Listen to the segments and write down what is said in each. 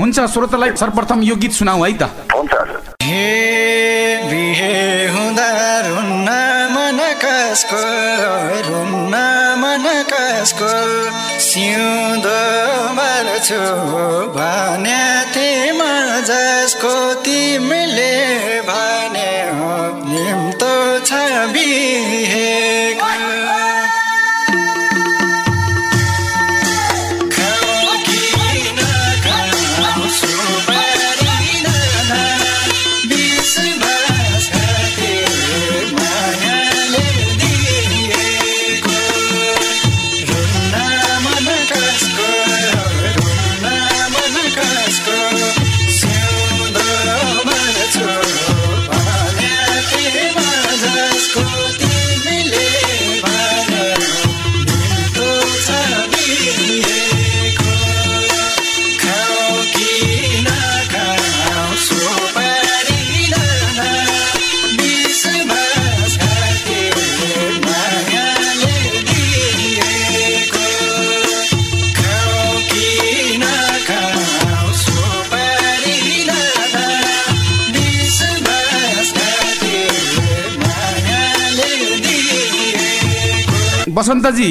हुन्छ श्रोतालाई सर्वप्रथम यो गीत सुनाऊ है त। हुन्छ हे बिहे हुँदा रुन्न मन कसको? रुन्न मन कसको? सिउँदो मर्छु बसन्तजी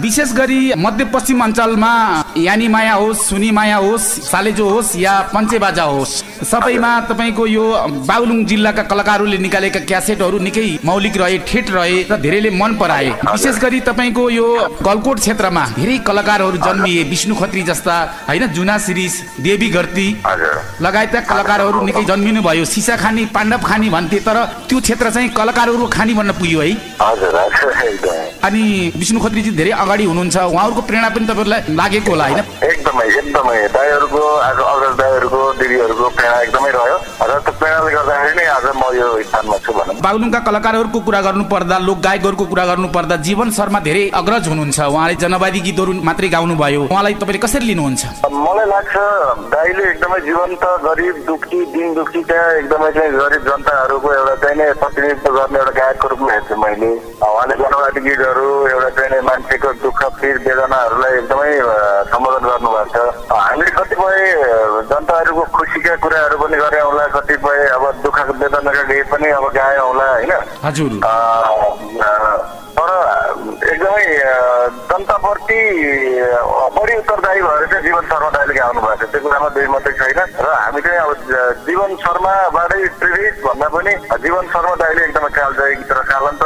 विशेष गरी मध्यपश्चिम अञ्चलमा यानी माया होस् सुनी माया होस् सालेजो होस् या पञ्चेबाजा होस् सबैमा तपाईँको यो बागलुङ जिल्लाका कलाकारहरूले निकालेका क्यासेटहरू निकै मौलिक रहे ठेट रहे र धेरैले मन पराए। विशेष गरी तपाईँको यो गलकोट क्षेत्रमा धेरै कलाकारहरू जन्मिए विष्णु खत्री जस्ता होइन जुना सिरिज देवी घर्ती लगायतका कलाकारहरू निकै जन्मिनु भयो। सिसा खानी पाण्डव खानी भन्थे तर त्यो क्षेत्र चाहिँ कलाकारहरू खानी बन्न पुग्यो है। अनि विष्णु खत्रीजी धेरै अगाडि हुनुहुन्छ। उहाँहरूको प्रेरणा पनि तपाईँहरूलाई लागेको होला होइन? एकदमै एकदमै। दाईहरूको आज अग्रज दाईहरूको दिदीहरूको प्रेरणा एकदमै रह्यो। र त्यो प्रेरणाले गर्दाखेरि नै आज म यो स्थानमा छु भनौँ। बागलुङका कलाकारहरूको कुरा गर्नु पर्दा लोक गायकहरूको कुरा गर्नु पर्दा जीवन शर्मा धेरै अग्रज हुनुहुन्छ। उहाँले जनवादी गीतहरू मात्रै गाउनुभयो। उहाँलाई तपाईँले कसरी लिनुहुन्छ? मलाई लाग्छ दाईले एकदमै जीवन्त गरिब दुखी दिन दुखी त्यहाँ एकदमै चाहिँ गरिब जनताहरूको एउटा चाहिँ नै प्रतिनिधित्व गर्ने एउटा गायकको रूपमा हेर्छु मैले। उहाँले जनवादी गीतहरू एउटा चाहिँ नै मान्छेको दुःख पीर वेदनाहरूलाई एकदमै सम्बोधन गर्नुभएको छ। हामीले कतिपय जनताहरूको खुसीका कुराहरू पनि गरे होला कतिपय अब दुःख वेदनाका गीत पनि अब गाए होला होइन? हजुर। अ, अ, तर एकदमै जनताप्रति बढी उत्तरदायी भएर चाहिँ जीवन शर्मा दाइले गाउनु भएको छ। त्यो कुरामा दुई मात्रै छैन। र हामी चाहिँ अब जीवन शर्माबाटै प्रेरित भन्दा पनि जीवन शर्मा दाइले एकदमै कालजयी गीत र एकदम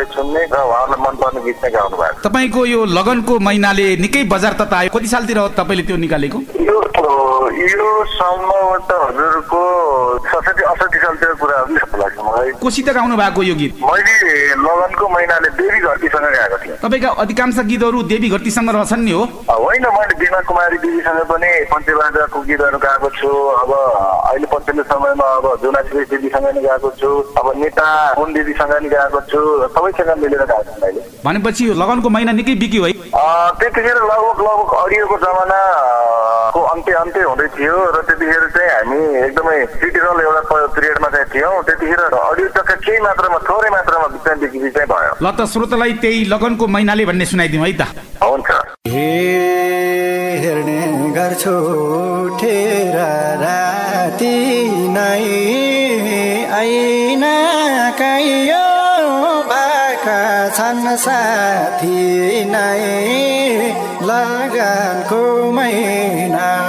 जनताहरूले सुन्ने र उहाँहरूलाई मनपर्ने गीत चाहिँ गाउनु भएको तपाईँको यो लगनको महिनाले निकै बजार ततायो कति सालतिर हो तपाईँले त्यो निकालेको? यो यो सम्भवतः हजुरको सडसठी अठसठी सालतिर कुरा हो जस्तो लाग्छ मलाई कोसित गाउनु भएको यो गीत? मैले लगनको महिनाले देवी घरतीसँग गाएको थिएँ। तपाईँका अधिकांश गीतहरू देवी घरतीसँग रहछन् नि हो। होइन मैले बिमा कुमारी दिदीसँग पनि पञ्चबाजाको गीतहरू गाएको छु। अब अहिले पछिल्लो समयमा अब जुना श्री दिदीसँग नि गाएको छु। अब नेता कुन दिदीसँग नि गाएको छु। सबैसँग मिलेर गाएको छु मैले। भनेपछि यो लगनको महिना निकै बिक्यो है। त्यतिखेर लगभग लगभग अडियोको जमाना को अन्त्य अन्त्य हुँदै थियो र त्यतिखेर चाहिँ हामी एकदमै क्रिटिकल एउटा पिरियडमा चाहिँ थियौँ त्यतिखेर अडियो टक्क केही मात्रामा थोरै मात्रामा चाहिँ बिक्री चाहिँ भयो ल त श्रोतालाई त्यही लगनको महिनाले भन्ने सुनाइदिउँ है त हुन्छ हेर्ने गर्छु उठेर राति नै ऐना लगनको महिनाले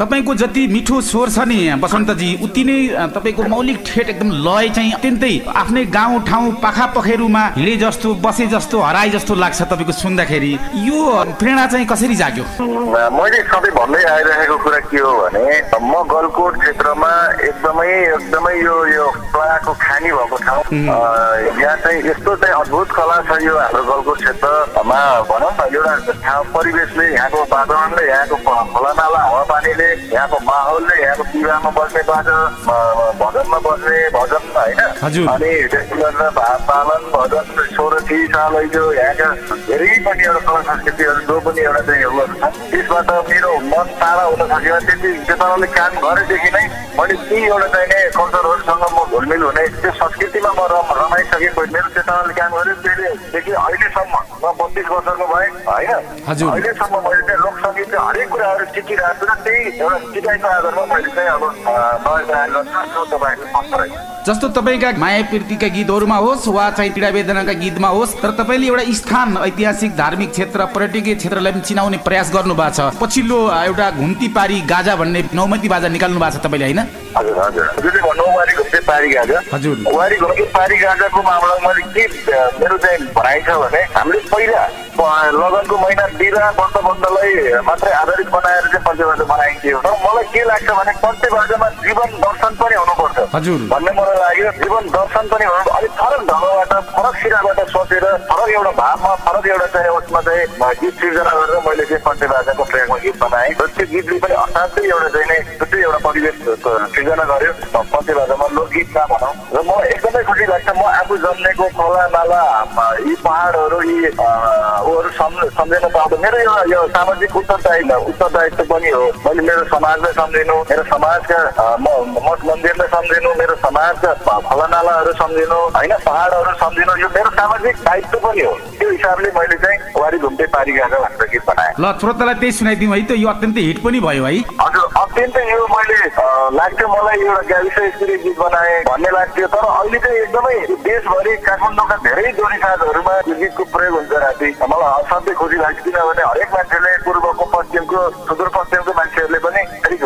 तपाईँको जति मिठो स्वर छ नि बसन्तजी उति नै तपाईँको मौलिक ठेट एकदम लय चाहिँ अत्यन्तै आफ्नै गाउँ ठाउँ पाखा पखेरुमा हिँडे जस्तो बसे जस्तो हराए जस्तो लाग्छ तपाईँको सुन्दाखेरि। यो प्रेरणा चाहिँ कसरी जाग्यो? मैले सधैँ भन्दै आइरहेको कुरा के हो भने म गलकोट क्षेत्रमा एकदमै एकदमै यो यो कलाको खानी भएको ठाउँ यहाँ चाहिँ यस्तो चाहिँ अद्भुत कला छ यो हाम्रो गलकोट क्षेत्रमा भनौँ न एउटा ठाउँ परिवेशले यहाँको वातावरणले यहाँको खोलानाला हावापानीले यहाँको माहौलले यहाँको विवाहमा बस्ने बाजा अ, भजनमा बस्ने भजन होइन। अनि त्यसले गर्दा भात पालन भजन सोरठी सालैजो यहाँका धेरै पनि एउटा कला संस्कृतिहरू जो पनि एउटा चाहिँ उयोहरू छ त्यसबाट मेरो मन टाढा हुन सक्यो त्यति त्यो तरहले काम गरेदेखि नै मैले ती एउटा चाहिँ नै कल्चरहरूसँग म घुलमिल हुने त्यो संस्कृतिमा म रम रमाइसकेपछि मेरो तरहले काम गरेँ त्यसलेदेखि अहिलेसम्म म बत्तिस वर्षको भएँ होइन। अहिलेसम्म मैले चाहिँ लोकसङ्गीत चाहिँ हरेक कुराहरू सिकिरहेको छु र त्यही एउटा सिकाइको आधारमा मैले चाहिँ अब नयाँ तयार गर्छु तपाईँको पत्र जस्तो तपाईँका माया प्रीतिका गीतहरूमा होस् वा चाहिँ पीडा वेदनाका गीतमा होस् तर तपाईँले एउटा स्थान ऐतिहासिक धार्मिक क्षेत्र पर्यटकीय क्षेत्रलाई पनि चिनाउने प्रयास गर्नु भएको छ। पछिल्लो एउटा घुम्ती पारी गाजा भन्ने नौमती बाजा निकाल्नु भएको छ तपाईँले होइन? हजुर हजुर। पारी गाजाको मामलामा मैले के मेरो चाहिँ भनाइ छ भने हामीले पहिला अ, लगनको महिना बिरा बन्दबन्दलाई मात्रै आधारित बनाएर चाहिँ पञ्चबाजा बनाइन्थ्यो तर मलाई के लाग्छ भने पञ्चबाजामा जीवन दर्शन पनि हुनुपर्छ। हजुर। भन्ने मलाई लाग्यो। जीवन दर्शन पनि हुनु अलिक फरक ढङ्गबाट फरक सिराबाट सोचेर फरक एउटा भावमा फरक एउटा चाहिँ उसमा चाहिँ गीत सिर्जना गरेर मैले चाहिँ पञ्चबाजाको ट्र्याकमा गीत बनाएँ। र त्यो गीतले पनि असाध्यै एउटा चाहिँ नै छुट्टै एउटा परिवेश सिर्जना गर्यो। पञ्चबाजामा लोकगीतमा भनौँ। र म एकदमै खुसी लाग्छ। म आफू जन्मेको खोला नाला यी पहाडहरू यी सम्- सम्झिन पाउँदा मेरो एउटा यो सामाजिक उत्तरदायित्व उत्तरदायित्व पनि हो। मैले मेरो समाजलाई सम्झिनु मेरो समाजका मठ मन्दिरलाई सम्झिनु मेरो समाजका फ- खोलानालाहरू सम्झिनु होइन पहाडहरू सम्झिनु यो मेरो सामाजिक दायित्व पनि हो। त्यो हिसाबले मैले चाहिँ वारी घुम्टे पारी गएर भनेर गीत बनाएँ। ल श्रोतालाई त्यही सुनाइदिउँ है त यो अत्यन्तै हिट पनि भयो है। हजुर अत्यन्तै यो मैले लाग्थ्यो मलाई एउटा गाविस स्तरीय गीत बनाएँ भन्ने लाग्थ्यो तर अहिले चाहिँ एकदमै देशभरि काठमाडौँका धेरै दोहोरी साथहरूमा यो गीतको प्रयोग हुन्छ राति। मलाई असाध्यै खुसी लाग्छ किनभने हरेक मान्छेले पूर्वको पश्चिमको सुदूरपश्चिमको मान्छेहरूले पनि फेरि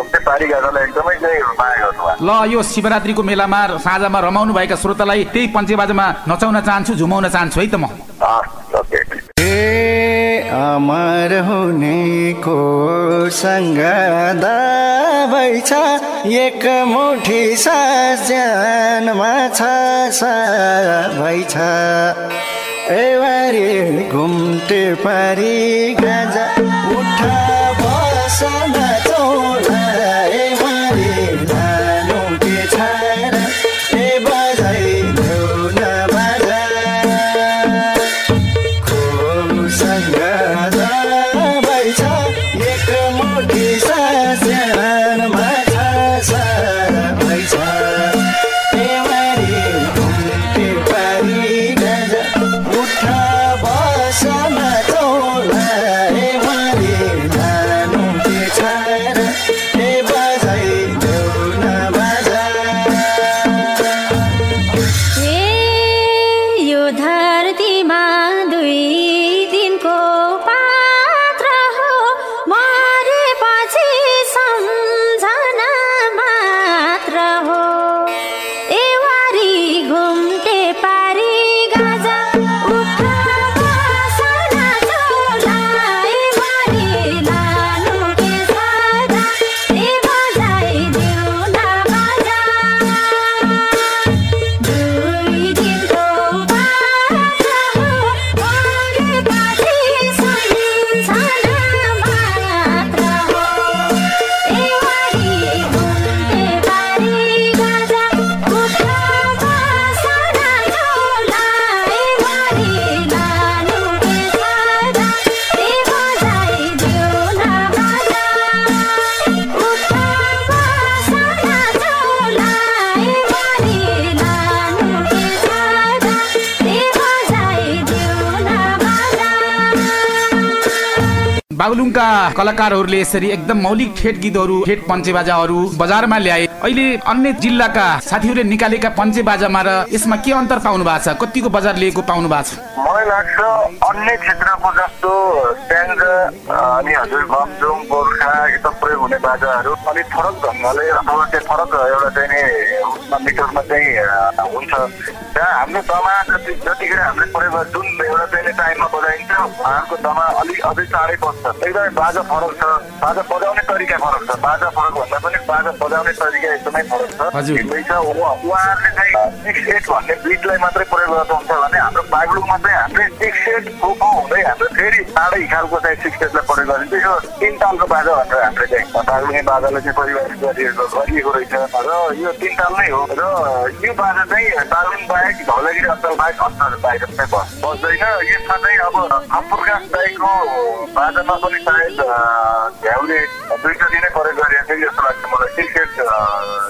ल यो शिवरात्रिको मेलामा साँझामा रमाउनु भएका श्रोतालाई त्यही पञ्चेबाजामा नचाउन चाहन्छु झुमाउन चाहन्छु है त म। हस् ओके। ए अमर हुनेको सँग दबाई छ एक मुठी साजनमा छ सबै छ। एवारी घुम्टे पारी गाजा उठा बसन। बागलुङका कलाकारहरूले यसरी एकदम मौलिक ठेट गीतहरू ठेट पञ्चे बाजाहरू बजारमा ल्याए। अहिले अन्य जिल्लाका साथीहरूले निकालेका पञ्चे बाजामा र यसमा के अन्तर पाउनु भएको छ? कतिको बजार लिएको पाउनु भएको छ? मलाई लाग्छ अन्य क्षेत्रको जस्तो स्ट्यान्ड अनि हजुर भमजुङ गोर्खा यता प्रयोग हुने बाजाहरू अलिक फरक ढङ्गले अथवा चाहिँ फरक एउटा चाहिँ नि मिटरमा चाहिँ हुन्छ। हाम्रो दमा जति जतिखेर हामीले प्रयोग जुन एउटा चाहिँ टाइममा बजाइन्छ उहाँहरूको दमा अलिक अझै चाँडै बज्छ एकदमै बाजा फरक छ। बाजा बजाउने तरिका फरक छ। बाजा फरक भन्दा पनि बाजा बजाउने तरिका एकदमै फरक छ। भिन्दै छ उहाँ- उहाँहरूले चाहिँ सिक्स एट भन्ने बिटलाई मात्रै प्रयोग गर्नुहुन्छ भने हाम्रो बागलुङमा चाहिँ हामीले सिक्स एट फोको हुँदै हाम्रो फेरि चाँडै हिसाबको चाहिँ सिक्स एटलाई प्रयोग गरिन्छ। यो तिन तालको बाजा भनेर हामीले चाहिँ बागलुङे बाजालाई चाहिँ परिभाषित गरिएको गरिएको रहेछ। र यो तिन ताल नै हो। र यो बाजा चाहिँ बागलुङ बाहेक धौलागिरी अञ्चल बाहेक अन्य बाहिर चाहिँ बस बस्दैन। यसमा चाहिँ अब खमप्रकाश दाईको बाजामा पनि सायद झ्याउले दुईवटा दिनै प्रयोग गरिएको थियो जस्तो लाग्छ मलाई एट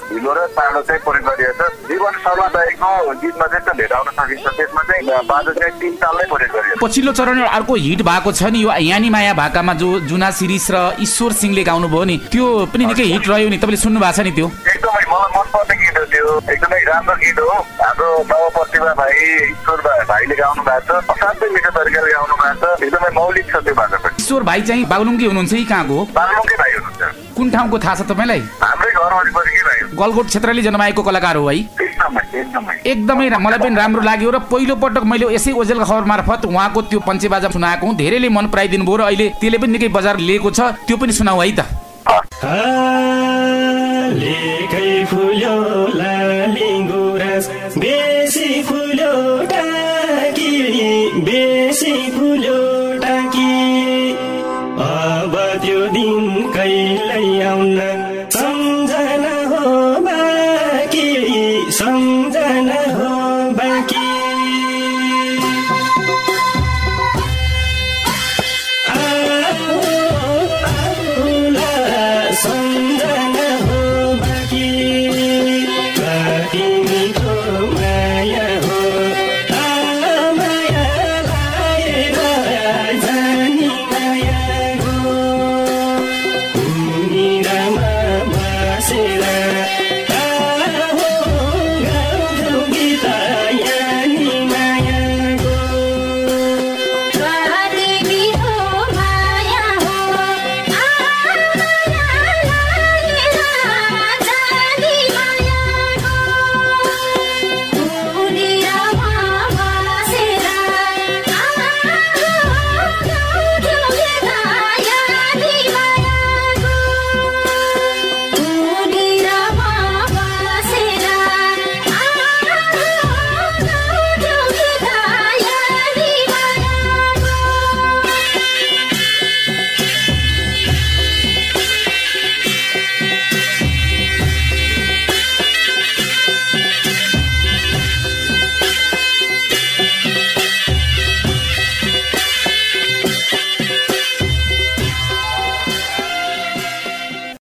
ढिलो र चाँडो चाहिँ प्रयोग गरिएको छ जीवन शर्मा दाईको गीतमा चाहिँ भेटाउन सकिन्छ त्यसमा चाहिँ बाजा चाहिँ तिन तालमै प्रयोग गरिएको छ पछिल्लो चरण अर्को हिट भएको छ नि यो यानी माया भाकामा जो जुना सिरिस र ईश्वर सिंहले गाउनुभयो नि त्यो पनि निकै हिट रह्यो नि तपाईँले सुन्नु भएको छ नि त्यो एकदमै मलाई मनपर्ने गीत हो त्यो एकदमै राम्रो गीत हो हाम्रो नव प्रतिभा भाइ ईश्वर भाइले गाउनु भएको छ असाध्यै मिठो तरिकाले गाउनु भएको छ एकदमै मौलिक छ त्यो बाजा पनि ईश्वर भाइ चाहिँ बागलुङकै हुनुहुन्छ कि कहाँको हो बागलुङकै भाइ हुनुहुन्छ। कुन ठाउँको थाहा छ तपाईँलाई? हाम्रै घर वरिपरिकै भाइ हो गलगोट क्षेत्रले जन्माएको कलाकार हो है। एकदमै एकदमै। एकदमै रा- मलाई पनि राम्रो लाग्यो र पहिलो पटक मैले यसै ओजेलका खबर मार्फत उहाँको त्यो पञ्चे बाजा सुनाएको हुँ। धेरैले मन पराइदिनु भयो र अहिले त्यसले पनि निकै बजार लिएको छ। त्यो पनि सुनाऊ है त।